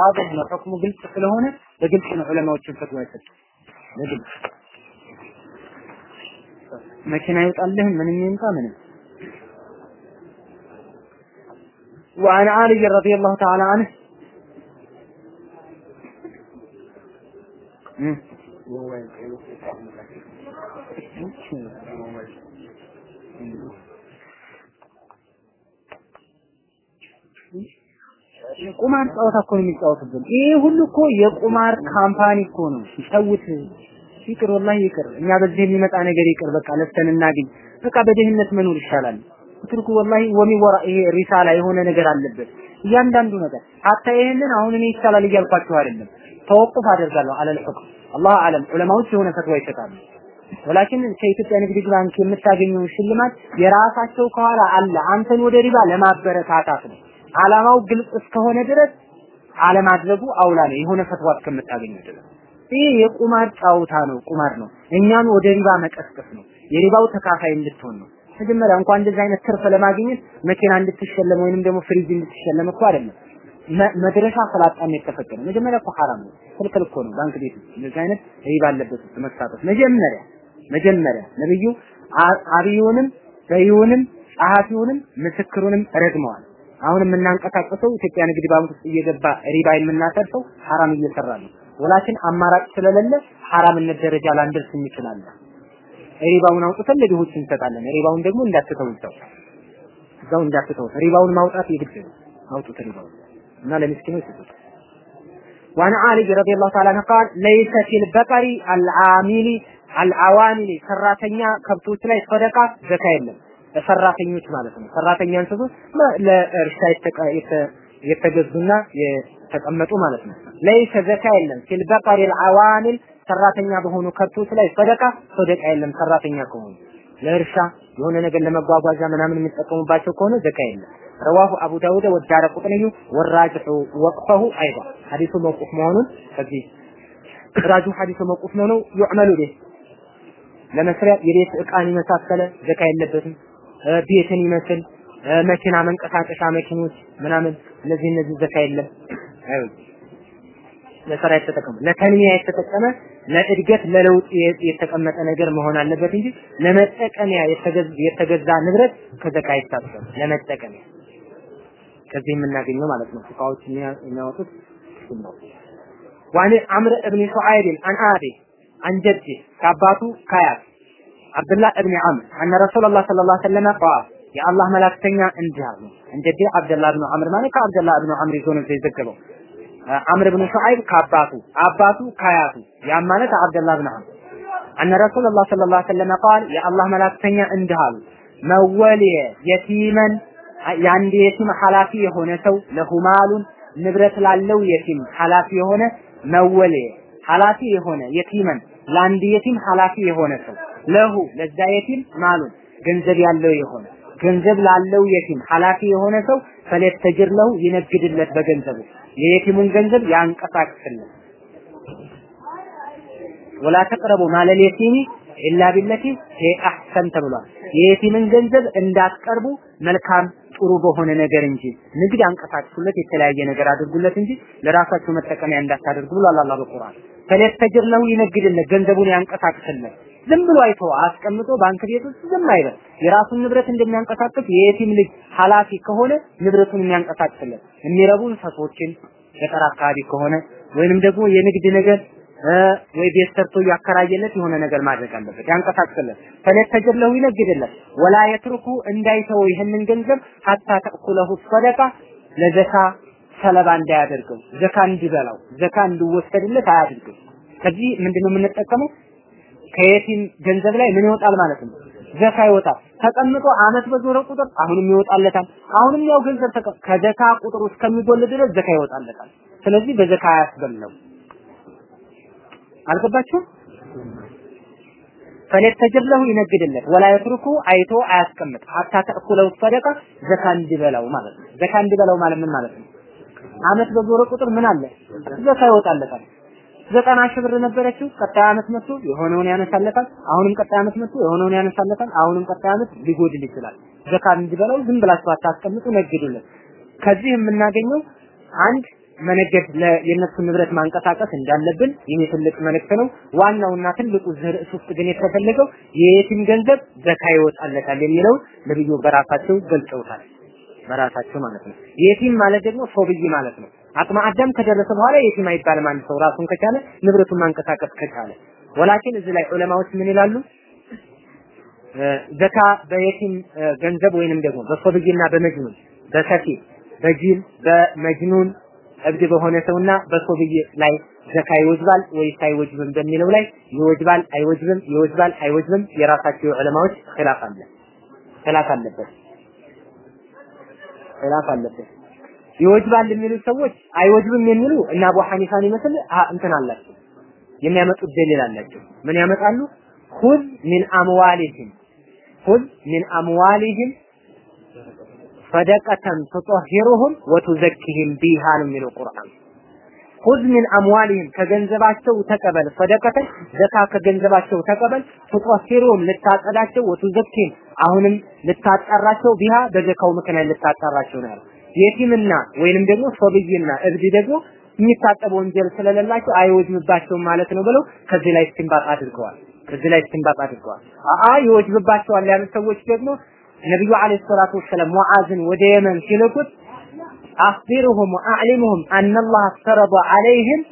واضح ان حكمه قلت له هنا لقلت إن علماء وجه الفتوى يسجد ما كان يطال لهم من من يمطى منه. وعن علي رضي الله تعالى عنه. وين ቁማር ጨዋታ እኮ ነው የሚጫወቱብን። ይሄ ሁሉ እኮ የቁማር company እኮ ነው። ሲጫውት ይቅር፣ والله ይቅር። እኛ በዚህ የሚመጣ ነገር ይቅር፣ በቃ ለፍተን እናግኝ። በቃ በድህነት መኖር ይሻላል። ትርኩ والله ወሚወራ ይሄ ሪሳላ የሆነ ነገር አለበት እያንዳንዱ ነገር حتى ይሄንን አሁን እኔ ይቻላል እያልኳችሁ አይደለም። توقف አደርጋለሁ على الحكم الله أعلم ዑለማዎች የሆነ ፈትዋ ይሰጣሉ። ولكن ከኢትዮጵያ ንግድ ባንክ የምታገኘው ሽልማት የራሳቸው ከኋላ አለ። አንተን ወደ ሪባ ለማበረታታት ነው። አላማው ግልጽ እስከሆነ ድረስ አለማድረጉ አውላ ነው። የሆነ ፈትዋ እስከምታገኘው ድረስ ይህ የቁማር ጨዋታ ነው፣ ቁማር ነው። እኛን ወደ ሪባ መቀስቀስ ነው። የሪባው ተካፋይ እንድትሆን ነው። መጀመሪያ እንኳን እንደዚህ አይነት ትርፍ ለማግኘት መኪና እንድትሸለም ወይንም ደግሞ ፍሪጅ እንድትሸለም እኮ አይደለም መድረሻ ስላጣን የተፈቀደ መጀመሪያ እኮ ሐራም ነው፣ ክልክል እኮ ነው። ባንክ ቤት እንደዚህ አይነት ሪባ አለበት መሳተፍ መጀመሪያ መጀመሪያ ነብዩ አብዩንም በዩንም ጸሐፊውንም ምስክሩንም ረግመዋል። አሁን የምናንቀሳቀሰው ኢትዮጵያ ንግድ ባንክ ውስጥ እየገባ ሪባ የምናተርፈው ሐራም እየሰራ ነው። ወላኪን አማራጭ ስለሌለ ሐራምነት ደረጃ ላንደርስ እንችላለን። ሪባውን አውጥተን ለድሆች እንሰጣለን። ሪባውን ደግሞ እንዳትተው ሰው እዛው እንዳትተው ሪባውን ማውጣት የግድ ነው። አውጡት ሪባውን እና ለምስኪኖች ስጡት። وعن علي رضي الله تعالى عنه قال ليس في البقر العامل العوامل ሰራተኛ ከብቶች ላይ ሰደቃ ዘካ የለም። ሰራተኞች ማለት ነው። ሰራተኛ እንስሶች ለእርሻ የተገዙና የተቀመጡ ማለት ነው። ለይሰ ዘካ የለም ፊል በቀሪ አልዓዋሚል ሰራተኛ በሆኑ ከብቶች ላይ ሰደቃ ሰደቃ የለም። ሰራተኛ ከሆኑ ለእርሻ የሆነ ነገር ለመጓጓዣ ምናምን የሚጠቀሙባቸው ከሆነ ዘካ የለም። ረዋሁ አቡ ዳውድ ወዳረ ቁጥንዩ ወራጅሑ ወቅፈሁ አይባ ሐዲሱ መውቁፍ መሆኑን ከዚህ ራጁ ሐዲሱ መውቁፍ ነው ነው ይዕመሉ ቤት ለመስሪያ የቤት እቃን የመሳሰለ ዘካ የለበትም። ቤትን ይመስል መኪና መንቀሳቀሻ መኪኖች ምናምን እነዚህ እነዚህ ዘካ የለም። ለስራ የተጠቀመ ለተንሚያ የተጠቀመ ለእድገት ለለውጥ የተቀመጠ ነገር መሆን አለበት እንጂ ለመጠቀሚያ የተገዛ ንብረት ከዘካ አይታሰብም። ለመጠቀሚያ ከዚህ የምናገኘው ማለት ነው። ፉቀሃዎች የሚያወጡት ነው። وعن عمرو بن شعيب عن أبيه عن جده ከአባቱ ከአያት አብዱላህ እብን አምር أن رسول الله صلى الله عليه وسلم የአላህ መልክተኛ እንዲህ አሉ። عن جده አብደላህ ብኑ አምር ማለት ከአብደላህ ብኑ አምር ይዞ ነው የዘገበው። አምር ብኑ ሹዓይብ ከአባቱ አባቱ ከአያቱ ያም ማለት አብደላህ ብኑ አምር አነ ረሱላላህ ሰለላሁ ዐለይሂ ወሰለም የአላህ መላክተኛ እንዲህ አሉ። መወልየ የቲመን የአንድ የቲም ኃላፊ የሆነ ሰው ለሁማሉን ንብረት ላለው የቲም ኃላፊ የሆነ መወልየ ኃላፊ የሆነ የቲመን ለአንድ የቲም ኃላፊ የሆነ ሰው ለሁ ለዛ የቲም ማሉን ገንዘብ ያለው የሆነ ገንዘብ ላለው የቲም ኃላፊ የሆነ ሰው ፈለተጅር ለሁ ይነግድለት በገንዘቡ የየቲሙን ገንዘብ ያንቀሳቅስለት ወላ ተቅረቡ ማለል የቲሚ ኢላ ቢለቲ ሄ አህሰን ተብሏል። የየቲምን ገንዘብ እንዳትቀርቡ መልካም ጥሩ በሆነ ነገር እንጂ ንግድ አንቀሳቅሱለት፣ የተለያየ ነገር አድርጉለት እንጂ ለራሳችሁ መጠቀሚያ እንዳታደርጉ ብሏል አላህ በቁርአን። ፈለተጅር ለሁ ይነግድለት፣ ገንዘቡን ያንቀሳቅስለት። ዝም ብሎ አይቶ አስቀምጦ ባንክ ቤት ውስጥ ዝም አይበል። የራሱን ንብረት እንደሚያንቀሳቅስ የየቲም ልጅ ኃላፊ ከሆነ ንብረቱን የሚያንቀሳቅስለት የሚረቡ እንስሶችን ገጠር አካባቢ ከሆነ ወይንም ደግሞ የንግድ ነገር ወይ ቤት ሰርቶ እያከራየለት የሆነ ነገር ማድረግ አለበት፣ ያንቀሳቅስለት። ፈለተጅር ለሁ ይነግድለት፣ ወላ የትርኩ እንዳይተው ይህንን ገንዘብ ሀታ ተእኩለሁ ሰደቃ ለዘካ ሰለባ እንዳያደርገው፣ ዘካ እንዲበላው፣ ዘካ እንዲወሰድለት አያድርገው። ከዚህ ምንድነው የምንጠቀመው? ከየቲም ገንዘብ ላይ ምን ይወጣል ማለት ነው? ዘካ ይወጣል። ተቀምጦ አመት በዞረ ቁጥር አሁንም ይወጣለታል። አሁንም ያው ገንዘብ ከዘካ ቁጥር እስከሚጎል ድረስ ዘካ ይወጣለታል። ስለዚህ በዘካ አያስበላው። አልገባችሁም? ፈለተጅር ይነግድለት ወላ የትርኩ አይቶ አያስቀምጥ ሀታ ተእኩለው ሰደቃ ዘካ እንዲበላው ማለት ነው። ዘካ እንዲበላው ማለት ምን ማለት ነው? አመት በዞረ ቁጥር ምን አለ? ዘካ ይወጣለታል። ዘጠና ሺህ ብር ነበረችው። ቀጣይ አመት መጥቶ የሆነውን ያነሳለታል። አሁንም ቀጣይ አመት መጥቶ የሆነውን ያነሳለታል። አሁንም ቀጣይ አመት ሊጎድል ይችላል። ዘካ እንዲበላው ዝም ብላችሁ አታስቀምጡ፣ ነግዱለት። ከዚህ የምናገኘው አንድ መነገድ የነሱ ንብረት ማንቀሳቀስ እንዳለብን ይሄ ትልቅ መልእክት ነው። ዋናውና ትልቁ ርዕስ ውስጥ ግን የተፈለገው የየቲም ገንዘብ ዘካ ይወጣለታል የሚለውን ነብዩ በራሳቸው ገልጸውታል። በራሳቸው ማለት ነው። የቲም ማለት ደግሞ ሶብይ ማለት ነው። አቅመ አዳም ከደረሰ በኋላ የቲም አይባልም። አንድ ሰው ራሱን ከቻለ ንብረቱን ማንቀሳቀስ ከቻለ። ወላኪን እዚህ ላይ ዑለማዎች ምን ይላሉ? ዘካ በየቲም ገንዘብ ወይንም ደግሞ በሶብይና በመጅኑን በከፊል በጂል በመጅኑን እብድ በሆነ ሰውና በሶብይ ላይ ዘካ ይወጅባል ወይስ አይወጅብም በሚለው ላይ ይወጅባል አይወጅብም ይወጅባል አይወጅብም የራሳቸው ዑለማዎች ኺላፍ አለ ኺላፍ አለበት ኺላፍ አለበት ይወጅባል የሚሉ ሰዎች አይወጅብም የሚሉ እና አቡ ሐኒፋን ይመስል እንትን አላቸው የሚያመጡት دليل አላቸው ምን ያመጣሉ خذ من أموالهم خذ من أموالهم صدقة تطهرهم وتزكيهم بها ነው የሚለው ቁርአን። خذ من أموالهم ከገንዘባቸው ተቀበል፣ صدقة ዘካ ከገንዘባቸው ተቀበል፣ تطهرهم ልታጸዳቸው፣ وتزكيهم አሁንም ልታጣራቸው፣ بها በዘካው ምክንያት ልታጣራቸው ነው ያለው። የቲምና ወይንም ደግሞ ሶብይና እብድ ደግሞ የሚታጠብ ወንጀል ስለሌላቸው አይወጅብባቸውም ማለት ነው ብለው ከዚህ ላይ እስቲንባጥ አድርገዋል። ከዚህ ላይ እስቲንባጥ አድርገዋል። አአ ይወጅብባቸዋል ያሉት ሰዎች ደግሞ ነብዩ አለይሂ ሰላቱ ወሰለም ሙዓዝን ወደ የመን ሲልኩት አኽቢሩሁም ወአዕሊሙሁም አነላህ ፈረደ ዐለይህም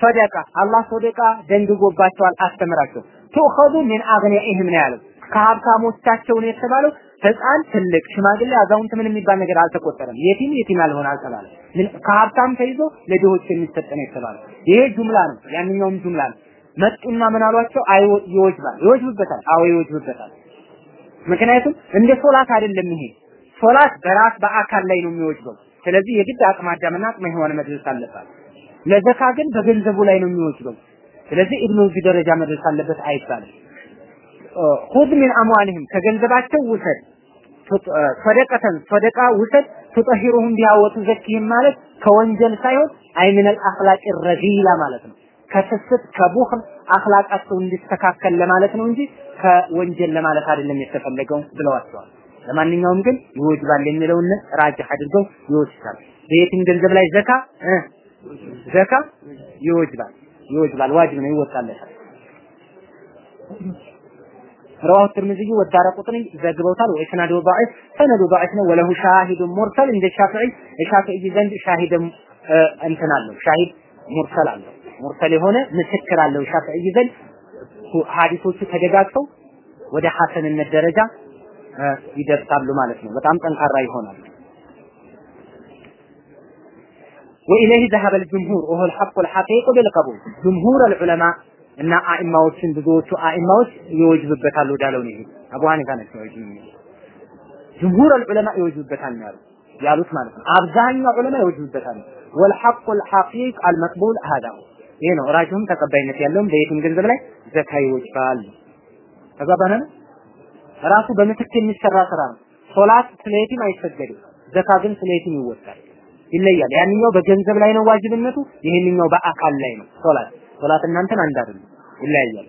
ሰደቃ አላህ ሰደቃ ደንግጎባቸዋል አስተምራቸው ትኡኸዙ ሚን አግኒኢህም ነው ያለው ከሀብታሞቻቸው ነው የተባለው ህፃን ትልቅ ሽማግሌ አዛውንት ምን የሚባል ነገር አልተቆጠረም። የቲም የቲም ያልሆነ አልተባለም። ከሀብታም ተይዞ ለድሆች የሚሰጥ ነው የተባለው። ይሄ ጁምላ ነው። ያንኛውም ጁምላ ነው። መጡና ምን አሏቸው? አይ ይወጅባል። ይወጅብበታል። አዎ ይወጅብበታል። ምክንያቱም እንደ ሶላት አይደለም ይሄ። ሶላት በራስ በአካል ላይ ነው የሚወጅበው። ስለዚህ የግድ አቅመ አዳምና አቅመ ሔዋን መድረስ አለባት። ለዘካ ግን በገንዘቡ ላይ ነው የሚወጅበው። ስለዚህ ኢብኑ እዚህ ደረጃ መድረስ አለበት አይባልም ሁድ ሚን አምዋሊህም ከገንዘባቸው ውሰድ ሰደቀተን ሰደቃ ውሰድ ትጠሂሩሁም ቢሃ ወቱዘኪህም ማለት ከወንጀል ሳይሆን አይ ሚነል አኽላቅ ረዚላ ማለት ነው ከስስት ከቡኽል አኽላቃቸው እንዲስተካከል ለማለት ነው እንጂ ከወንጀል ለማለት አይደለም የተፈለገው ብለዋቸዋል። ለማንኛውም ግን ይወጅባል የሚለውን ራጅህ አድርገው ይወስዳል። በየትም ገንዘብ ላይ ዘካ ዘካ ይወጅባል ይወጅባል፣ ዋጅብ ነው፣ ይወጣለታል። رواه الترمذي والدار قطني ዘግበውታል ወኢስናዱ ضعيف ሰነዱ ضعيف ነው ወለሁ ሻሂድ ሙርሰል እንደ ሻፊዒ የሻፊዒ ዘንድ ሻሂድ እንትን አለው ሻሂድ ሙርሰል አለው ሙርሰል የሆነ ምስክር አለው ሻፊዒ ዘንድ ሐዲሶቹ ተደጋግተው ወደ ሐሰንነት ደረጃ ይደርሳሉ ማለት ነው። በጣም ጠንካራ ይሆናል። وإليه ذهب الجمهور وهو الحق الحقيق بالقبول جمهور العلماء እና አኢማዎችን ብዙዎቹ አኢማዎች ይወጅብበታል ወዳለው ነው አቡ ሐኒፋ ናቸው ይወጅብ ጅምሁር ዑለማ ይወጅብበታል ነው ያሉት ማለት ነው። አብዛኛው ዑለማ ይወጅብበታል። ወልሐቁ አልሐቂቅ አልመቅቡል ሀዳ ይሄ ነው። ራጅሁም ተቀባይነት ያለውም በየትም ገንዘብ ላይ ዘካ ይወጣል። ተግባባን ራሱ በምትክ የሚሰራ ስራ ነው። ሶላት ስለየቲም አይሰገድም። ዘካ ግን ስለየቲም ይወጣል። ይለያል። ያንኛው በገንዘብ ላይ ነው ዋጅብነቱ፣ ይሄንኛው በአካል ላይ ነው ሶላት ሶላት እናንተን አንድ አይደለም፣ ይለያያል።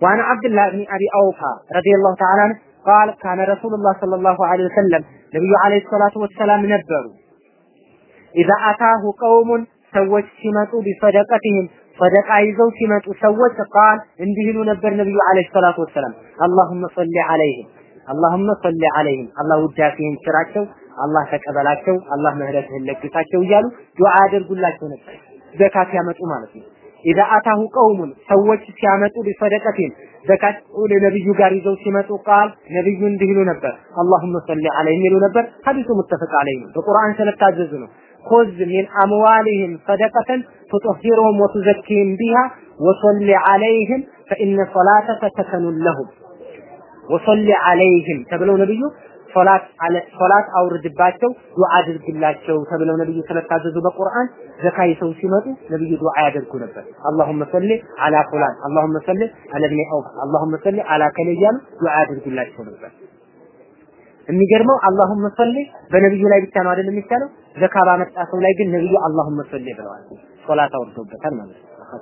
وعن عبد الله بن ابي اوفى رضي الله تعالى عنه قال كان رسول الله صلى الله عليه وسلم ነብዩ አለይሂ ሰላቱ ወሰላም ነበሩ ኢዛ አታሁ ቀውሙን ሰዎች ሲመጡ ቢሰደቀትህም ሰደቃ ይዘው ሲመጡ ሰዎች ቃል እንዲህ ይሉ ነበር ነብዩ አለይሂ ሰላቱ ወሰላም አላሁመ ሰሊ ዐለይሂም አላሁመ ሰሊ ዐለይሂም አላህ ውዳሴህን ስራቸው አላህ ተቀበላቸው አላህ ምህረትህን ለግሳቸው እያሉ ዱዓ ያደርጉላቸው ነበር ዘካት ያመጡ ማለት ነው ኢዛ አታሁ ቀውሙን ሰዎች ሲያመጡ بصدقة ዘካት ወደ ነብዩ ጋር ይዘው ሲመጡ قال ነብዩ እንዲህ ይሉ ነበር፣ اللهم صل عليه የሚሉ ነበር። ሐዲሱ متفق عليه ነው፣ በቁርአን ስለታዘዙ ነው። خذ من أموالهم صدقة تطهرهم وتزكيهم بها وصل عليهم إن صلاتك سكن لهم ወሰሊ ሶላት ሶላት አውርድባቸው ዱዓ አድርግላቸው ተብለው ነብዩ ስለታዘዙ በቁርአን ዘካ ይሰው ሲመጡ ነብዩ ዱዓ ያደርጉ ነበር። አላሁመ ሰሊ አላ ፉላን አላሁመ ሰሊ አለ ኢብኒ አውፍ አላሁመ ሰሊ አላ ከለ እያሉ ዱዓ ያደርጉላቸው ነበር። የሚገርመው አላሁመ ሰሊ በነብዩ ላይ ብቻ ነው አይደል የሚቻለው? ዘካ ባመጣ ሰው ላይ ግን ነብዩ አላሁመ ሰሊ ብለዋል። ሶላት አውርደውበታል ማለት ነው።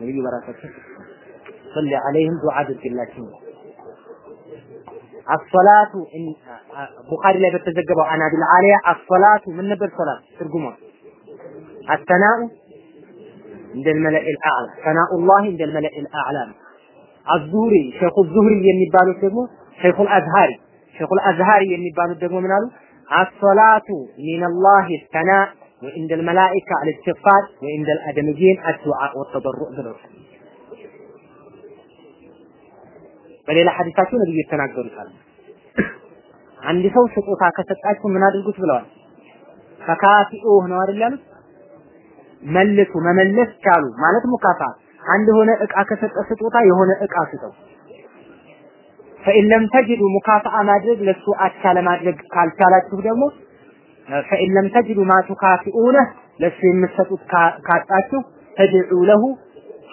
ነብዩ በራሳቸው ሰሊ ዐለይሂም ዱዓ አድርግላቸው አሶላቱ ቡኻሪ ላይ በተዘገበው አናቢል አሊያ አሶላቱ ምን ነበር ሶላት ትርጉሟ አተናኡ እንደ አዕላ ሰናኡላህ እንደ አዕላ ነው። አዙሁሪ ሼኹ ዙሁሪ የሚባሉት ደግሞ ሼኹል አዝሃሪ ሼኹል አዝሃሪ የሚባሉት ደግሞ ምን አሉ? አሶላቱ ሚነላህ ሰና ወኢንደ ልመላኢካ አልእስትግፋር ወኢንደ ልአደምይን አዱዓ በሌላ ሐዲሳቸው ነብዩ የተናገሩታል። አንድ ሰው ስጦታ ከሰጣችሁ ምን አድርጉት ብለዋል። ፈካፊኡህ ነው አይደል? መልሱ መመለስ ቻሉ ማለት ሙካፋ አንድ የሆነ እቃ ከሰጠ ስጦታ የሆነ እቃ ስጠው። ፈኢን ለም ተጅዱ ሙካፋአ ማድረግ ለሱ አቻ ለማድረግ ካልቻላችሁ ደግሞ ፈኢን ለም ተጅዱ ማ ቱካፊኡነ ለሱ የምትሰጡት ካጣችሁ ተድዑ ለሁ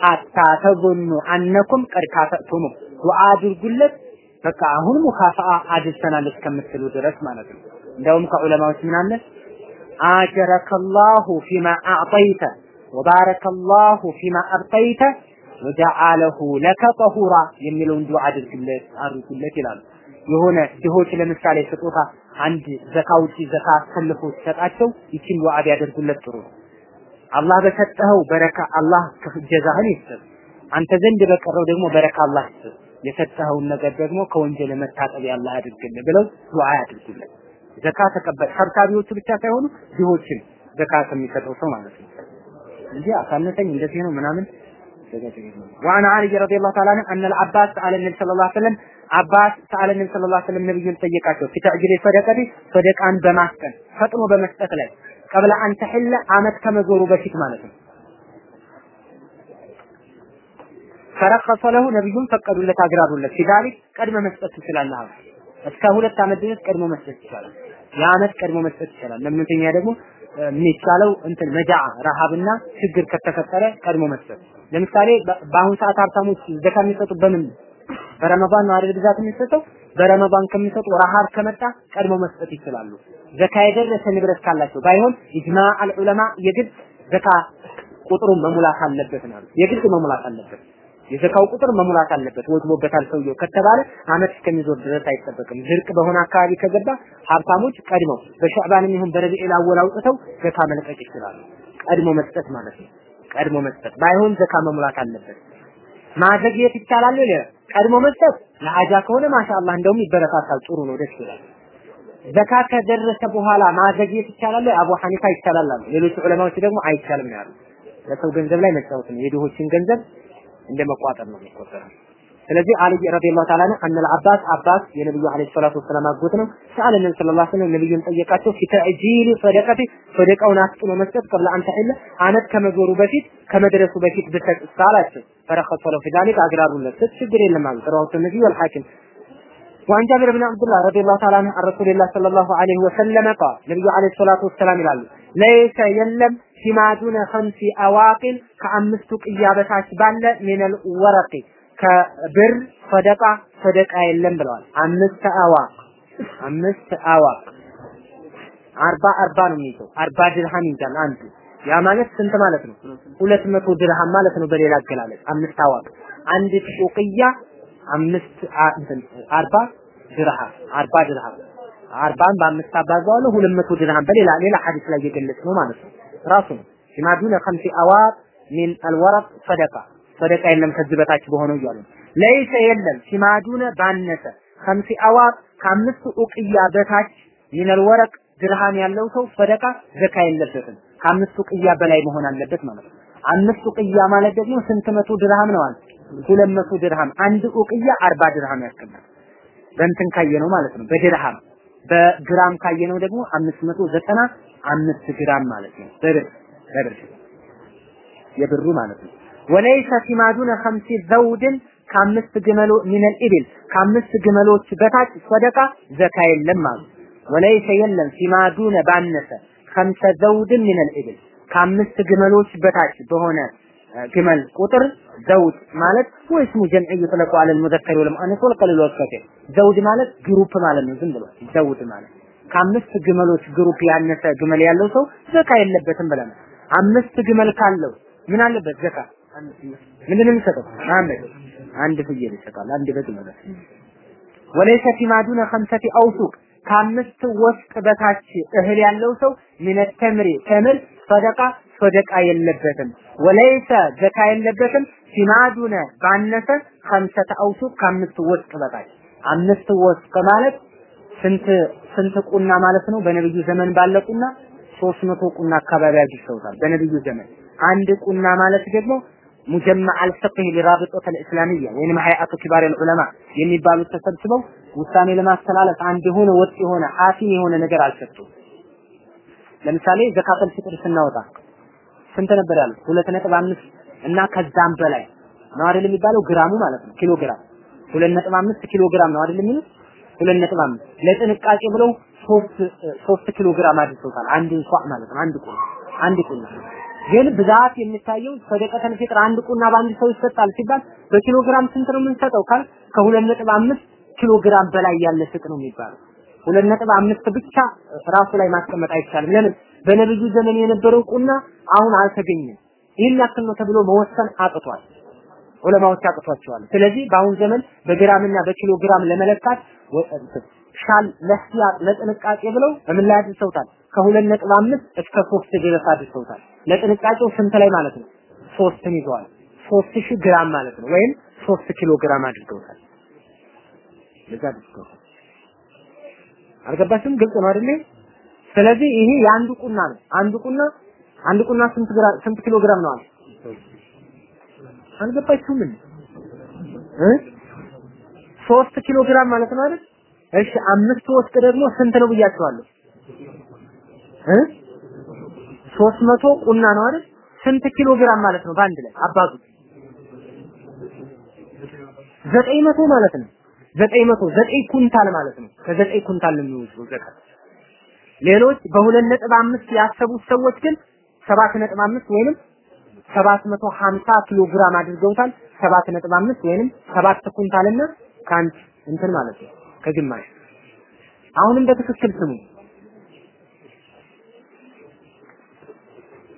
ሐታ ተظኑ አነኩም ቀድ ካፈእቱሙ ዱዓ አድርጉለት። በቃ አሁን ሙካፋአ አድርሰናል እስከምትሉ ድረስ ማለት ነው። እንደውም ከዑለማዎች ምን አለ አጀረከላሁ ፊማ አዕጠይተ ወባረከላሁ ፊማ አብቀይተ ወጀዓለሁ ለከ ጠሁራ የሚለውን ዱዓ አድርግለት አድርጉለት ይላሉ። የሆነ ድሆች ለምሳሌ ስጦታ አንድ ዘካ ውጪ ዘካ አሰልፎ ሲሰጣቸው ይችን ዱዓ ቢያደርጉለት ጥሩ ነው። አላህ በሰጠኸው በረካ አላህ ጀዛህን ይስጥ። አንተ ዘንድ በቀረው ደግሞ በረካ አላህ ይስጥ። የሰጠኸውን ነገር ደግሞ ከወንጀል መታጠቢያ አላህ ያድርግልህ ብለው ዱዓ ያድርጉለት። ዘካ ተቀበል ሰብሳቢዎቹ ብቻ ሳይሆኑ ድሆችን ዘካ ከሚሰጠው ሰው ማለት ነው እንጂ አሳነሰኝ እንደዚህ ነው ምናምን وعن علي رضي الله تعالى عنه أن العباس سأل النبي صلى الله عليه وسلم አባስ سأل النبي صلى الله عليه وسلم ነብዩን ጠየቃቸው في تأجيل صدقتي صدقان በማስቀን ፈጥኖ በመስጠት ላይ ቀብለ አን ተሕለ አመት ከመዞሩ በፊት ማለት ነው ፈረኸሰ ለሁ ነብዩን ፈቀዱለት አግራሩለት ፊዛሊክ ቀድመ መስጠት ትችላለህ እስከ ሁለት አመት ድረስ ቀድሞ መስጠት ይቻላል የአመት ቀድሞ መስጠት ይቻላል ለምንተኛ ደግሞ የሚቻለው እንትን መጃዓ ረሃብና ችግር ከተፈጠረ ቀድሞ መስጠት። ለምሳሌ በአሁን ሰዓት ሀብታሞች ዘካ የሚሰጡት በምን በረመዳን ነው አይደል ብዛት የሚሰጠው? በረመዳን ከሚሰጡ ረሃብ ከመጣ ቀድሞ መስጠት ይችላሉ። ዘካ የደረሰ ንብረት ካላቸው ባይሆን ኢጅማ አልዑለማ የግድ ዘካ ቁጥሩን መሙላት አለበት ነው የግድ መሙላት አለበት የዘካው ቁጥር መሙላት አለበት ወጅቦበታል ሰውየው ከተባለ አመት እስከሚዞር ድረስ አይጠበቅም። ድርቅ በሆነ አካባቢ ከገባ ሀብታሞች ቀድመው በሻዕባንም ይሁን በረቢዕ አወል አውጥተው ዘካ መልቀቅ ይችላሉ። ቀድሞ መስጠት ማለት ነው። ቀድሞ መስጠት ባይሆን ዘካ መሙላት አለበት። ማዘግየት ይቻላል? ቀድሞ መስጠት ለሀጃ ከሆነ ማሻአላህ እንደውም ይበረታታል፣ ጥሩ ነው፣ ደስ ይላል። ዘካ ከደረሰ በኋላ ማዘግየት ይቻላል? አቡ ሐኒፋ ይቻላል አሉ። ሌሎች ዑለማዎች ደግሞ አይቻልም ያሉ። ለሰው ገንዘብ ላይ መጫወት ነው። የድሆችን ገንዘብ እንደ መቋጠር ነው የሚቆጠረው። ስለዚህ አልይ ረዲየላሁ ተዓላ ዐንሁ አን አልዓባስ አባስ የነብዩ አለይሂ ሰላቱ ወሰላም አጎት ነው። ሰአለ ነብዩ ሰለላሁ ዐለይሂ ወሰለም ነብዩን ጠየቃቸው ፊተእጂል ሰደቀቲ ሰደቃውን አፍጥኖ መስጠት ቀብለ አንተ ሒለ አመት ከመዞሩ በፊት ከመድረሱ በፊት ብትሰጥ ሳላቸው ፈረኸሰ ለው ፊዛሊክ አግራሩለት ስት ችግር የለም አሉ ረዋሁ ነብዩ ወልሐኪም وعن جابر بن عبد الله رضي الله تعالى عنه عن رسول الله صلى الله عليه وسلم قال نبي عليه الصلاة والسلام ይላሉ ليس የለም ፊማ ዱነ ኸምሲ አዋቂል ከአምስቱ ቅያበታች ባለ ሚነል ወረቂ ከብር ሰደቃ ሰደቃ የለም ብለዋል። አምስት አዋቅ አምስት አዋቅ አርባ አርባ ነው የሚይዘው። አርባ ድርሃም ይይዛል አንዱ። ያ ማለት ስንት ማለት ነው? ሁለት መቶ ድርሃም ማለት ነው። በሌላ አገላለጽ አምስት አዋቅ አንድ ኡቅያ አምስት አርባ ድርሃም አርባ ድርሃም አርባን በአምስት አባዛዋለሁ ሁለት መቶ ድርሃም በሌላ ሌላ ሐዲስ ላይ የገለጽ ነው ማለት ነው። ራሱ ነው። ፊማ ዱነ ኸምሲ አዋቅ ሚን አልወረቅ ሰደቃ። ሰደቃ የለም ከዚህ በታች በሆነው እያሉ ለይሰ የለም። ፊማ ዱነ ባነሰ። ኸምሲ አዋቅ ከአምስቱ ኡቅያ በታች ሚን አልወረቅ ድርሃም ያለው ሰው ሰደቃ ዘካ የለበትም። ከአምስቱ ቅያ በላይ መሆን አለበት ማለት አምስቱ ቅያ ማለት ደግሞ ስንት መቶ ድርሃም ነው? ሁለት መቶ ድርሃም። አንድ ኡቅያ አርባ ድርሃም ያስቀምጣል። በእንትን ካየነው ማለት ነው። በድርሃም። በግራም ካየነው ደግሞ አምስት መቶ ዘጠና አምስት ግራም ማለት ነው። በብር በብር የብሩ ማለት ነው። ወለይሰ ፊማ ዱነ ኸምሲ ዘውድን ከአምስት ግመሎ ሚነል ኢብል ከአምስት ግመሎች በታች ሰደቃ ዘካ የለም አሉ። ወለይሰ የለም ፊማ ዱነ ባነሰ ኸምሰ ዘውድን ሚነል ኢብል ከአምስት ግመሎች በታች በሆነ ግመል ቁጥር ዘውድ ማለት ወይስሙ ጀምዕ ይጥለቁ አለ المذكر والمؤنث والقليل والكثير ዘውድ ማለት ግሩፕ ማለት ነው ዝም ብሎ ዘውድ ማለት ከአምስት ግመሎች group ያነሰ ግመል ያለው ሰው ዘካ የለበትም ብለን አምስት ግመል ካለው ምን አለበት ዘካ? ምንድን ነው የሚሰጠው አመት አንድ ፍየል ይሰጣል። አንድ በግ ማለት وليس فيما دون خمسة أوسق ከአምስት ወስቅ በታች እህል ያለው ሰው من تمر ተምር ሰደቃ صدقة የለበትም። وليس ዘካ የለበትም። فيما دون ባነሰ ኸምሰተ አውሱቅ ከአምስት ወስቅ በታች። አምስት ወስቅ ማለት ስንት ስንት ቁና ማለት ነው? በነብዩ ዘመን ባለ ቁና ሶስት መቶ ቁና አካባቢ አድርሰውታል። በነብዩ ዘመን አንድ ቁና ማለት ደግሞ ሙጀመዕ አልፍቅህ ሊራቢጦት አልእስላሚያ ወይንም ሀይአቱ ኪባር ዑለማ የሚባሉት ተሰብስበው ውሳኔ ለማስተላለፍ አንድ የሆነ ወጥ የሆነ ሐኪም የሆነ ነገር አልሰጡም። ለምሳሌ ዘካተል ፍጥር ስናወጣ ስንት ነበር ያለው? ሁለት ነጥብ አምስት እና ከዛም በላይ ነው አይደል የሚባለው? ግራሙ ማለት ነው ኪሎ ግራም ሁለት ነጥብ አምስት ኪሎ ግራም ነው አይደል የሚሉት? ሁለት ነጥብ አምስት ለጥንቃቄ ብለው ሶስት ኪሎ ግራም አድርሰውታል። አንድ እንኳ ማለት ነው አንድ ቁና አንድ ቁና ግን ብዛት የሚታየው ሰደቀተል ፊጥር አንድ ቁና በአንድ ሰው ይሰጣል ሲባል በኪሎ ግራም ስንት ነው የምንሰጠው ካል ከሁለት ነጥብ አምስት ኪሎ ግራም በላይ ያለ ስጥ ነው የሚባለው። ሁለት ነጥብ አምስት ብቻ ራሱ ላይ ማስቀመጥ አይቻልም። ለምን? በነብዩ ዘመን የነበረው ቁና አሁን አልተገኘም። ይህን ያክል ነው ተብሎ መወሰን አቅቷል። ዑለማዎች አቅቷቸዋል። ስለዚህ በአሁን ዘመን በግራምና በኪሎ ግራም ለመለካት ሻል ለህያጥ ለጥንቃቄ ብለው በምን ላይ አድርሰውታል? ከሁለት ነጥብ አምስት እስከ ሶስት ድረስ አድርሰውታል። ለጥንቃቄው ስንት ላይ ማለት ነው? ሶስትን ይዘዋል። ሶስት ሺህ ግራም ማለት ነው። ወይም ሶስት ኪሎ ግራም አድርገውታል። ለዛ አድርገውታል። አልገባሽም? ግልጽ ነው አይደል? ስለዚህ ይሄ የአንዱ ቁና ነው። አንዱ ቁና አንድ ቁና ስንት ግራም ስንት ኪሎ ግራም ነው አለ? አልገባችሁም እንዴ? እ ሶስት ኪሎ ግራም ማለት ነው አይደል? እሺ አምስት ወስቅ ደግሞ ስንት ነው ብያችኋለሁ? እ ሶስት መቶ ቁና ነው አይደል? ስንት ኪሎ ግራም ማለት ነው በአንድ ላይ አባዙ? ዘጠኝ መቶ ማለት ነው። ዘጠኝ መቶ ዘጠኝ ኩንታል ማለት ነው። ከዘጠኝ ኩንታል ነው የሚወስደው ዘካት። ሌሎች በሁለት ነጥብ አምስት ያሰቡት ሰዎች ግን ሰባት ነጥብ አምስት ወይንም ሰባት መቶ ሀምሳ ኪሎ ግራም አድርገውታል። ሰባት ነጥብ አምስት ወይንም ሰባት ኩንታልና ከአንድ እንትን ማለት ነው ከግማሽ። አሁንም በትክክል ስሙ።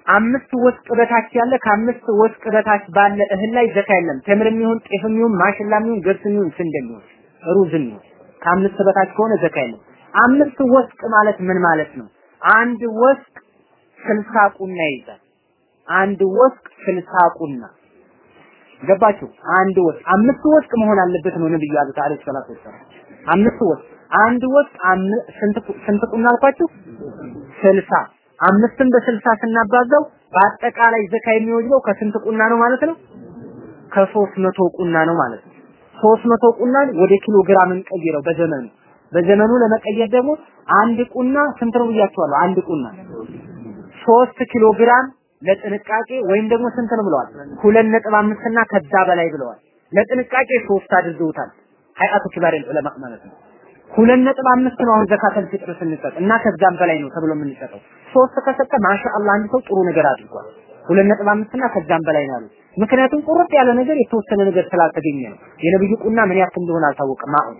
አምስት ወስቅ በታች ያለ ከአምስት ወስቅ በታች ባለ እህል ላይ ዘካ የለም። ተምርም ይሁን ጤፍም ይሁን ማሽላም ይሁን ገብስም ይሁን ስንዴም ይሁን ሩዝም ይሁን ከአምስት በታች ከሆነ ዘካ የለም። አምስት ወስቅ ማለት ምን ማለት ነው? አንድ ወስቅ ስልሳ ቁና ይይዛል። አንድ ወስቅ ስልሳ ቁና ገባችሁ? አንድ ወስቅ አምስት ወስቅ መሆን አለበት ነው ነብዩ ያሉት አለይሂ ሰላቱ ወሰላም። አምስት ወስቅ አንድ ወስቅ ስንት ስንት ቁና አልኳችሁ? ስልሳ አምስትን በስልሳ ስናባዛው በአጠቃላይ ዘካ የሚወጅበው ከስንት ቁና ነው ማለት ነው? ከሶስት መቶ ቁና ነው ማለት ነው። ሶስት መቶ ቁናን ወደ ኪሎ ግራም እንቀይረው በዘመኑ በዘመኑ ለመቀየር ደግሞ አንድ ቁና ስንት ነው ብያችኋለሁ? አንድ ቁና ሶስት ኪሎ ግራም ለጥንቃቄ ወይም ደግሞ ስንት ነው ብለዋል? ሁለት ነጥብ አምስት እና ከዛ በላይ ብለዋል። ለጥንቃቄ ሶስት አድርገውታል። ሀይአቱ ኪባር ዑለማ ማለት ነው። ሁለት ነጥብ አምስት ነው አሁን ዘካተል ፊጥር ስንሰጥ እና ከዛም በላይ ነው ተብሎ የምንሰጠው። ሶስት ከሰጠ ማሻአላህ አንድ ሰው ጥሩ ነገር አድርጓል። ሁለት ነጥብ አምስት እና ከዛም በላይ ነው ያሉት። ምክንያቱም ቁርጥ ያለ ነገር የተወሰነ ነገር ስላልተገኘ ነው። የነብዩ ቁና ምን ያክል እንደሆነ አልታወቀም። አሁን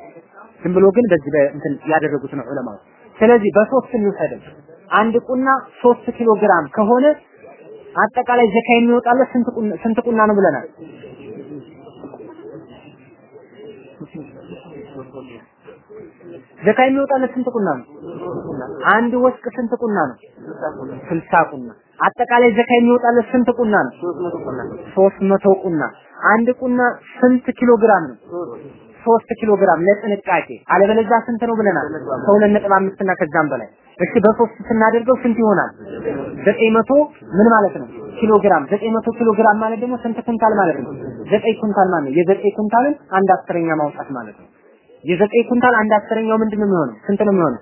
ዝም ብሎ ግን በዚህ እንትን ያደረጉት ነው ዑለማው። ስለዚህ በሶስት እንውሰደው። አንድ ቁና ሶስት ኪሎ ግራም ከሆነ አጠቃላይ ዘካ የሚወጣለት ስንት ቁና ነው ብለናል? ዘካ የሚወጣለት ስንት ቁና ነው? አንድ ወስቅ ስንት ቁና ነው? ስልሳ ቁና። አጠቃላይ ዘካ የሚወጣለት ስንት ቁና ነው? ሶስት መቶ ቁና። አንድ ቁና ስንት ኪሎ ግራም ነው? ሶስት ኪሎ ግራም ለጥንቃቄ። አለበለዚያ ስንት ነው ብለናል? ከሁለት ነጥብ አምስት እና ከዛም በላይ። እሺ በሶስት ስናደርገው ስንት ይሆናል? ዘጠኝ መቶ ምን ማለት ነው? ኪሎ ግራም። ዘጠኝ መቶ ኪሎ ግራም ማለት ደግሞ ስንት ኩንታል ማለት ነው? ዘጠኝ ኩንታል ማለት ነው። የዘጠኝ ኩንታልን አንድ አስረኛ ማውጣት ማለት ነው። የዘጠኝ ኩንታል አንድ አስረኛው ምንድን ነው የሚሆነው? ስንት ነው የሚሆነው?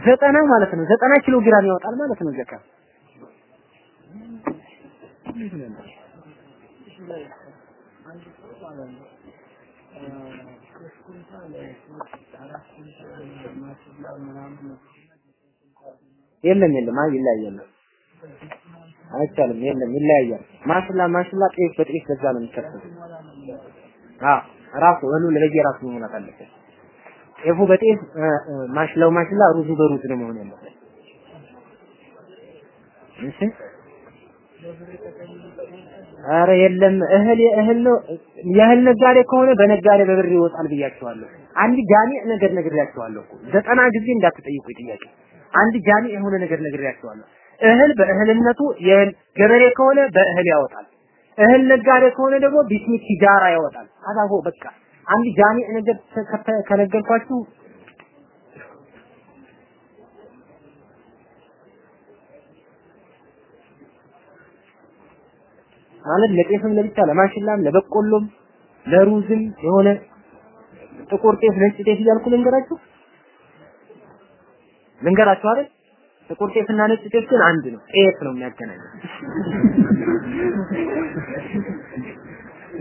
ዘጠና ማለት ነው። ዘጠና ኪሎ ግራም ያወጣል ማለት ነው ዘካ። የለም የለም፣ አይ ይለያያል። አይቻልም። የለም ይለያያል። ማሽላ ማሽላ ጤፍ በጤፍ በዛ ነው የሚከፈለው። አዎ ራሱ እህሉ ለየራሱ መሆን አለበት። ጤፉ በጤፍ ማሽላው ማሽላ ሩዙ በሩዝ ነው መሆን ያለበት። እሺ አረ የለም እህል እህል ነው። የእህል ነጋዴ ከሆነ በነጋዴ በብር ይወጣል ብያቸዋለሁ። አንድ ጃሚዕ ነገር ነግሬያቸዋለሁ እኮ ዘጠና ጊዜ እንዳትጠይቁ ጥያቄ። አንድ ጃሚዕ የሆነ ነገር ነግሬያቸዋለሁ። እህል በእህልነቱ የእህል ገበሬ ከሆነ በእህል ያወጣል። እህል ነጋዴ ከሆነ ደግሞ ቢስሚ ቲጃራ ያወጣል። አዳሆ በቃ አንድ ጃሚዕ ነገር ከነገርኳችሁ ማለት ለጤፍም ለብቻ ለማሽላም ለበቆሎም ለሩዝም የሆነ ጥቁር ጤፍ ነጭ ጤፍ እያልኩ ልንገራችሁ? ልንገራችሁ አይደል? ጥቁር ጤፍና ነጭ ጤፍ ግን አንድ ነው። ጤፍ ነው የሚያገናኘው።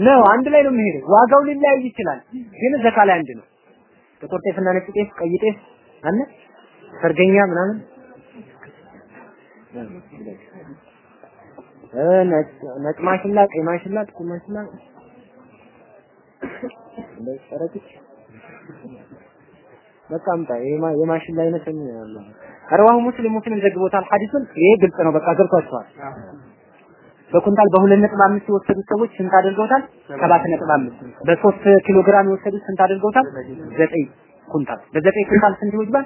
ነው አንድ ላይ ነው የሚሄደው። ዋጋው ሊለያይ ይችላል ግን ዘካ ላይ አንድ ነው። ጥቁር ጤፍና ነጭ ጤፍ ቀይ ጤፍ አለ? ሰርገኛ ምናምን ነጭ ማሽላ፣ ቀይ ማሽላ፣ ጥቁር ማሽላ ለሰረች በቃ አምጣ። የማሽላ አይነት ነው። ረዋሁ ሙስሊም ሙስሊም ዘግቦታል ሐዲሱን። ይሄ ግልጽ ነው። በቃ ገብቷቸዋል። በኩንታል በሁለት ነጥብ አምስት የወሰዱት ሰዎች ስንት አድርገውታል? ሰባት ነጥብ አምስት በሶስት ኪሎ ግራም የወሰዱት ስንት አድርገውታል? ዘጠኝ ኩንታል። በዘጠኝ ኩንታል ስንት ይወጅባል?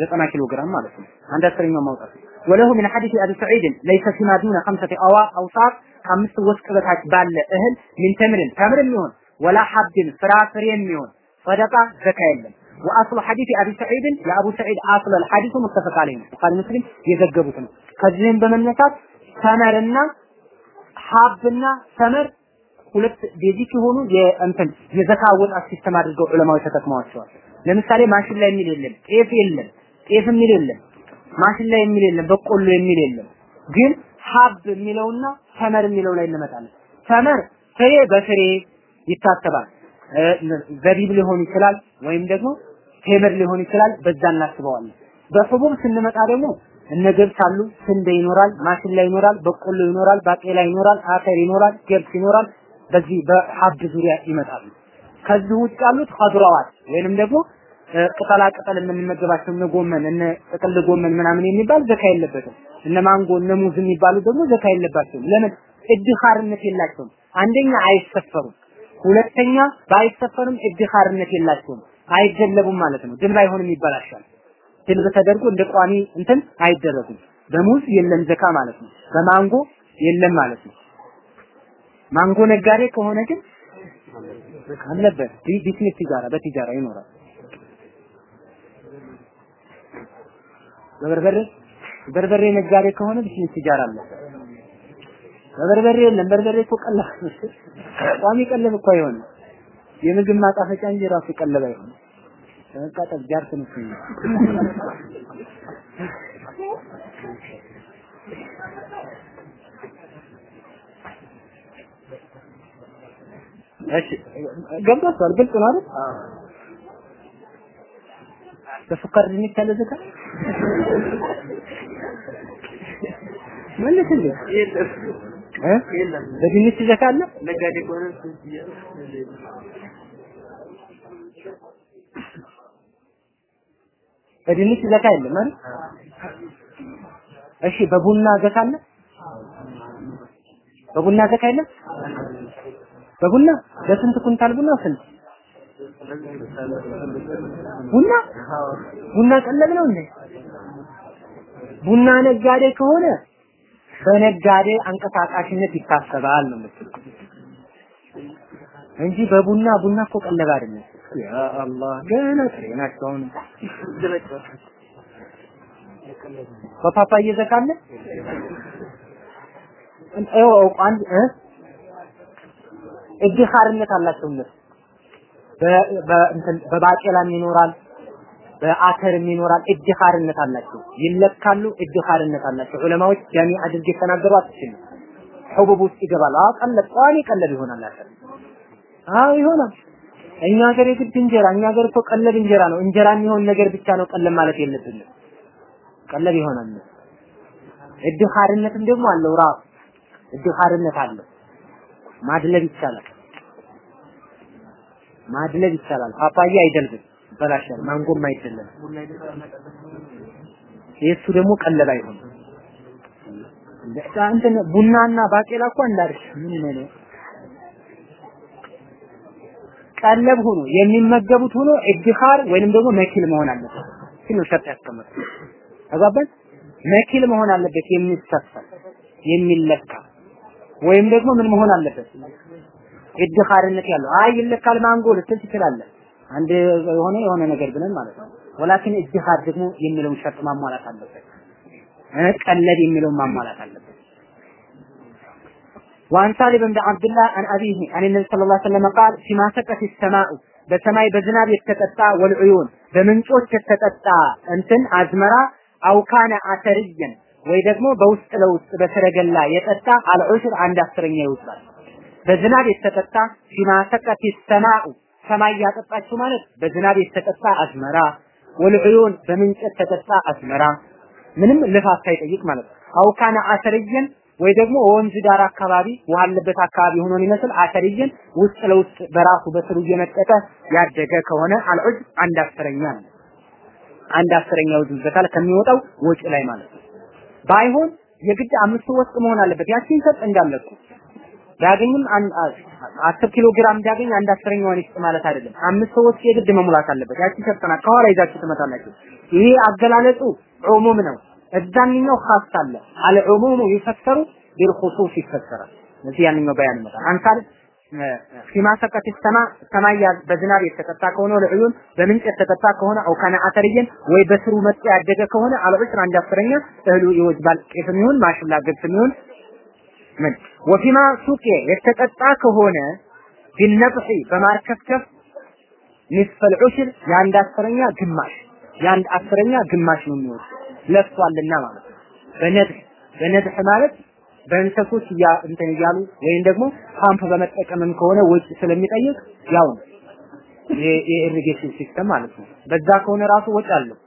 ዘጠና ኪሎ ግራም ማለት ነው። አንድ አስረኛው ማውጣት ወለሁ ምን ሐዲስ አቢ ሰዒድ ለይሰ ፊማ ዱነ ኸምሰቲ አዋ አውሳቅ ከአምስት ወስቅ በታች ባለ እህል من تمر ተምር የሚሆን ولا حب ፍራፍሬ የሚሆን ሰደቃ ዘካ የለም። وأصله حديث أبي سعيد የአቡ ሰዒድ أصل الحديث متفق عليه ነው። ቡኻሪ ሙስሊም የዘገቡት ነው። ከዚህም በመነሳት ተመርና حب ና ተመር ሁለት basic የሆኑ የእንትን የዘካ አወጣት system አድርገው ዑለማዎች ተጠቅመዋቸዋል። ለምሳሌ ማሽላ የሚል የለም፣ ጤፍ የለም፣ ጤፍ የሚል የለም፣ ማሽላ የሚል የለም፣ በቆሎ የሚል የለም። ግን ሀብ የሚለውና ተመር የሚለው ላይ እንመጣለን። ተመር ፍሬ በፍሬ ይታሰባል። ዘቢብ ሊሆን ይችላል ወይም ደግሞ ቴምር ሊሆን ይችላል። በዛ እናስበዋለን። በሁቡብ ስንመጣ ደግሞ እነ ገብስ አሉ፣ ስንዴ ይኖራል፣ ማሽላ ይኖራል፣ በቆሎ ይኖራል፣ ባቄላ ይኖራል፣ አተር ይኖራል፣ ገብስ ይኖራል። በዚህ በሀብ ዙሪያ ይመጣሉ። ከዚህ ውጭ ያሉት ኸድራዋት ወይንም ደግሞ ቅጠላ ቅጠል የምንመገባቸው እነ ጎመን እነ ጥቅል ጎመን ምናምን የሚባል ዘካ የለበትም። እነ ማንጎ እነ ሙዝ የሚባሉ ደግሞ ዘካ የለባቸውም። ለምን? እድኻርነት የላቸውም። አንደኛ አይሰፈሩም፣ ሁለተኛ ባይሰፈርም እድኻርነት የላቸውም። አይገለቡም ማለት ነው። ድልብ አይሆንም ይበላሻል። ድልብ ተደርጎ እንደ ቋሚ እንትን አይደረጉም። በሙዝ የለም ዘካ ማለት ነው። በማንጎ የለም ማለት ነው። ማንጎ ነጋዴ ከሆነ ግን አለበት ቢዝነስ ቲጃራ በቲጃራ ይኖራል። በበርበሬ በርበሬ ነጋዴ ከሆነ ቢዝነስ ቲጃራ አለበት። በበርበሬ የለም። በርበሬ እኮ ቀላል ቋሚ ቀለብ እኮ አይሆንም። የምግብ ማጣፈጫ እንጂ ራሱ ቀለብ አይሆንም። ተመቃጠል ጃርት ነው እሺ ገብቷል። ግልጽ ነው አይደል? ድንች ያለ ዘካ ማለት እንዴ? የለም በድንች ዘካ አለ? ነጋዴ ከሆነ በድንች ዘካ የለም አይደል? እሺ በቡና ዘካ አለ? በቡና ዘካ የለም? በቡና በስንት ኩንታል ቡና ስንት ቡና ቡና ቀለብ ነው እንዴ? ቡና ነጋዴ ከሆነ በነጋዴ አንቀሳቃሽነት ይታሰባል ነው እንጂ በቡና ቡና እኮ ቀለብ አይደለም። ያ አላህ ገና ጥሬ በፓፓዬ ዘካ አለ? አዎ አንድ እድኻርነት አላቸው እነሱ በባቄላም ይኖራል በአተርም ይኖራል። እድኻርነት አላቸው። ይለካሉ እድኻርነት አላቸው። ዑለማዎች ጃሚ አድርገው የተናገሩ አትችልም። ሑቡብ ውስጥ ይገባል አዎ ቀለብ ቋሚ ቀለብ ይሆናል አተር። አዎ ይሆናል። እኛ ሀገር የግድ እንጀራ እኛ ሀገር እኮ ቀለብ እንጀራ ነው። እንጀራ የሚሆን ነገር ብቻ ነው ቀለብ ማለት የለብንም። ቀለብ ይሆናል። እድኻርነትም ደግሞ አለው። ራሱ እድኻርነት አለው። ማድለብ ይቻላል። ማድለብ ይቻላል። ፓፓያ አይደልብም ይበላሻል። ማንጎም አይደለም። የእሱ ደግሞ ቀለብ አይሆንም። እንትን ቡናና ባቄላ እኮ እንዳርሽ ምን ነው ቀለብ ሆኖ የሚመገቡት ሆኖ እድኻር ወይንም ደግሞ መኪል መሆን አለበት። ሲሉ ሸርጥ ያስቀምጡ ተጋባን? መኪል መሆን አለበት። የሚሰፈር የሚለካ ወይም ደግሞ ምን መሆን አለበት? እድኻርነት ያለው። አይ ይለካል ማንጎ ልትል ትችላለህ አንድ የሆነ የሆነ ነገር ብለን ማለት ነው ወላኪን እድኻር ደግሞ የሚለውን ሸርጥ ማሟላት አለበት ቀለብ የሚለውን ማሟላት አለበት وعن سالم بن عبد الله عن أبيه عن النبي صلى الله عليه وسلم قال فيما سقت السماء በሰማይ በዝናብ የተጠጣ ወልዑዩን በምንጮች የተጠጣ እንትን አዝመራ አውካነ አተርየን ወይ ደግሞ በውስጥ ለውስጥ በሰረገላ የጠጣ አልዑሽር አንድ አስረኛ ይወጣል። በዝናብ የተጠጣ ፊማ ሰቀት ሰማኡ ሰማይ ያጠጣችው ማለት በዝናብ የተጠጣ አዝመራ ወልዑዩን በምንጭ የተጠጣ አዝመራ ምንም ልፋት ሳይጠይቅ ማለት ነው። አውካነ አተርየን ወይ ደግሞ ወንዝ ዳር አካባቢ ውሃ አለበት አካባቢ ሆኖ ይመስል አተርየን ውስጥ ለውስጥ በራሱ በስሩ እየመጠጠ ያደገ ከሆነ አልዑጅ አንድ አስረኛ ነው። አንድ አስረኛ ይወዝበታል ከሚወጣው ወጪ ላይ ማለት ነው። ባይሆን የግድ አምስት ወስጥ መሆን አለበት። ያቺን ሰጥ እንዳለኩ ቢያገኝም አስር ኪሎ ግራም ቢያገኝ አንድ አስረኛዋን ይስጥ ማለት አይደለም። አምስት ወስጥ የግድ መሙላት አለበት። ያቺ ሰጥና ከኋላ ይዛችሁ ትመጣላችሁ። ይሄ አገላለጹ ዑሙም ነው። እዛኛው ኻስ አለ። አልዑሙሙ ይፈሰሩ ቢልኹሱስ ይፈሰራል። እዚህ ያንኛው በያን ይመጣል። አንሳር ፊማ ሰቀት ሰማ ሰማይ በዝናብ የተቀጣ ከሆነ ለዑዩን በምንጭ የተቀጣ ከሆነ አው ካነ አተርየን ወይ በስሩ መጥቶ ያደገ ከሆነ አልዑስር አንድ አስረኛ እህሉ ይወጅባል። ጤፍም ይሁን ማሽላ ገብስም ይሁን ምን ወፊማ ሱቄ የተቀጣ ከሆነ ቢነብሒ በማርከፍከፍ ኒስፈል ዑሽር የአንድ አስረኛ ግማሽ የአንድ አስረኛ ግማሽ ነው የሚወስድ ለፍቷልና ማለት ነው። በ نضح በ نضح ማለት በእንሰሶች እያ እንትን እያሉ ወይም ደግሞ ፓምፕ በመጠቀምም ከሆነ ወጪ ስለሚጠይቅ ያው ነው የ irrigation system ማለት ነው። በዛ ከሆነ ራሱ ወጪ አለው።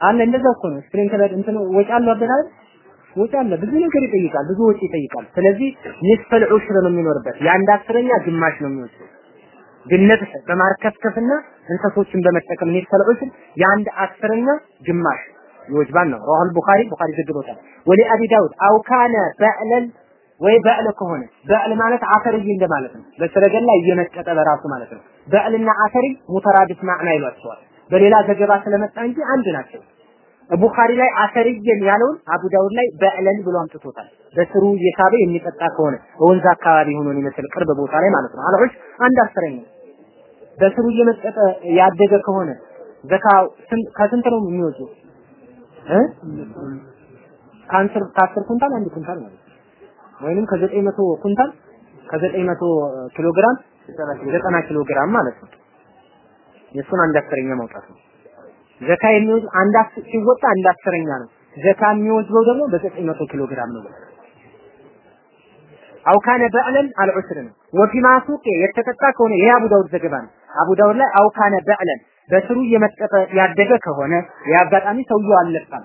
አለ እንደዛ እኮ ነው። sprinkler እንትን ወጪ አለው አይደል? ወጪ አለ። ብዙ ነገር ይጠይቃል። ብዙ ወጪ ይጠይቃል። ስለዚህ نصف العشر ነው የሚኖርበት። የአንድ አስረኛ ግማሽ ነው የሚወስደው። ግነትህ በማርከፍከፍና እንሰሶችን በመጠቀም نصف العشر የአንድ አስረኛ ግማሽ ይወጅባል ነው። رواه البخاري ቡኻሪ ዘግቦታል። ولأبي داود أو كان بعلا ወይ بعل ከሆነ بعل ማለት عثري እንደማለት ነው። በሰረገላ እየመጠጠ በራሱ ማለት ነው። بعل ና عثري مترادف معنى ይሏቸዋል። በሌላ ዘገባ ስለመጣ እንጂ አንድ ናቸው። ቡኻሪ ላይ عثريا ያለውን አቡ ዳውድ ላይ بعلا ብሎ አምጥቶታል። በስሩ እየሳበ የሚጠጣ ከሆነ በወንዝ አካባቢ ሆኖ የሚመስል ቅርብ ቦታ ላይ ማለት ነው። አልዑሽ አንድ አስረኛ በስሩ እየመጠጠ ያደገ ከሆነ ዘካ ከስንት ነው የሚወጣው? እ ከአስር ኩንታል አንድ ኩንታል ማለት ነው። ወይንም ከዘጠኝ መቶ ኩንታል ከዘጠኝ መቶ ኪሎ ግራም ዘጠና ኪሎ ግራም ማለት ነው። የእሱን አንድ አስረኛ ማውጣት ነው። ዘካ የሚወስድ አንድ ሲወጣ አንድ አስረኛ ነው። ዘካ የሚወስደው ደግሞ በዘጠኝ መቶ ኪሎ ግራም ነው። አው ካነ በዕለን አልዑስር ወፊማ ሱቄ የተቀጣ ከሆነ ይሄ አቡ ዳውድ ዘገባ ነው። አቡ ዳውድ ላይ አው ካነ በዕለን በስሩ እየመጠጠ ያደገ ከሆነ የአጋጣሚ ሰውየው አልለፋም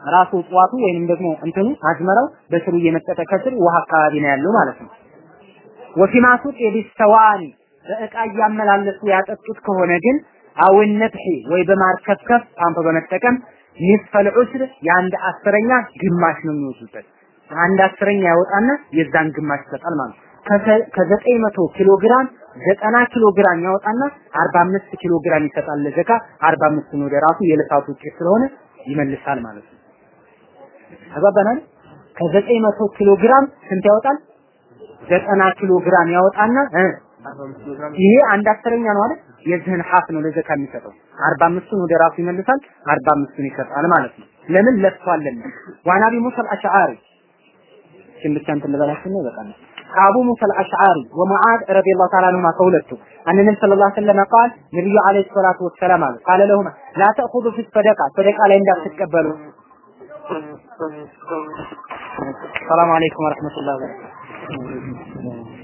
ራሱ እጽዋቱ ወይንም ደግሞ እንትኑ አዝመራው በስሩ እየመጠጠ ከስር ውሃ አካባቢ ነው ያለው ማለት ነው። ወፊማ ሱቄ ቢስተዋኒ በእቃ እያመላለሱ ያጠጡት ከሆነ ግን አውን ነብሒ ወይ በማርከፍከፍ ፓምፕ በመጠቀም نصف العشر የአንድ አስረኛ ግማሽ ነው የሚወስዱበት። አንድ አስረኛ ያወጣና የዛን ግማሽ ይሰጣል ማለት ነው። ከዘ- ከዘጠኝ መቶ ኪሎ ግራም ዘጠና ኪሎ ግራም ያወጣና አርባ አምስት ኪሎ ግራም ይሰጣል ለዘካ። አርባ አምስቱን ወደ ራሱ የልፋቱ ውጤት ስለሆነ ይመልሳል ማለት ነው። ተግባባናል? ከዘጠኝ መቶ ኪሎ ግራም ስንት ያወጣል? ዘጠና ኪሎ ግራም ያወጣና ይሄ አንድ አስረኛ ነው አይደል? የዚህን ሀፍ ነው ለዘካ የሚሰጠው። አርባ አምስቱን ወደ ራሱ ይመልሳል፣ አርባ አምስቱን ይሰጣል ማለት ነው። ለምን ለፍቷልና። ዋና አቢ ሙሳ አልአሽዓሪ እችን ነው በቃ ከአቡ ሙሳ አልአሽዓሪ ወሙዓዝ ረዲየላሁ ተዓላ አንሁማ ከሁለቱ አን ነብይ ሰለላሁ ዐለይሂ ወሰለም ቃል ነብዩ ዐለይሂ ሰላቱ ወሰላም አሉ ቃለ ለሁማ ላ ተእኹዙ ፊ ሰደቃ ሰደቃ ላይ እንዳትቀበሉ ሰላም አለይኩም ወረሕመቱላሂ ወበረካቱህ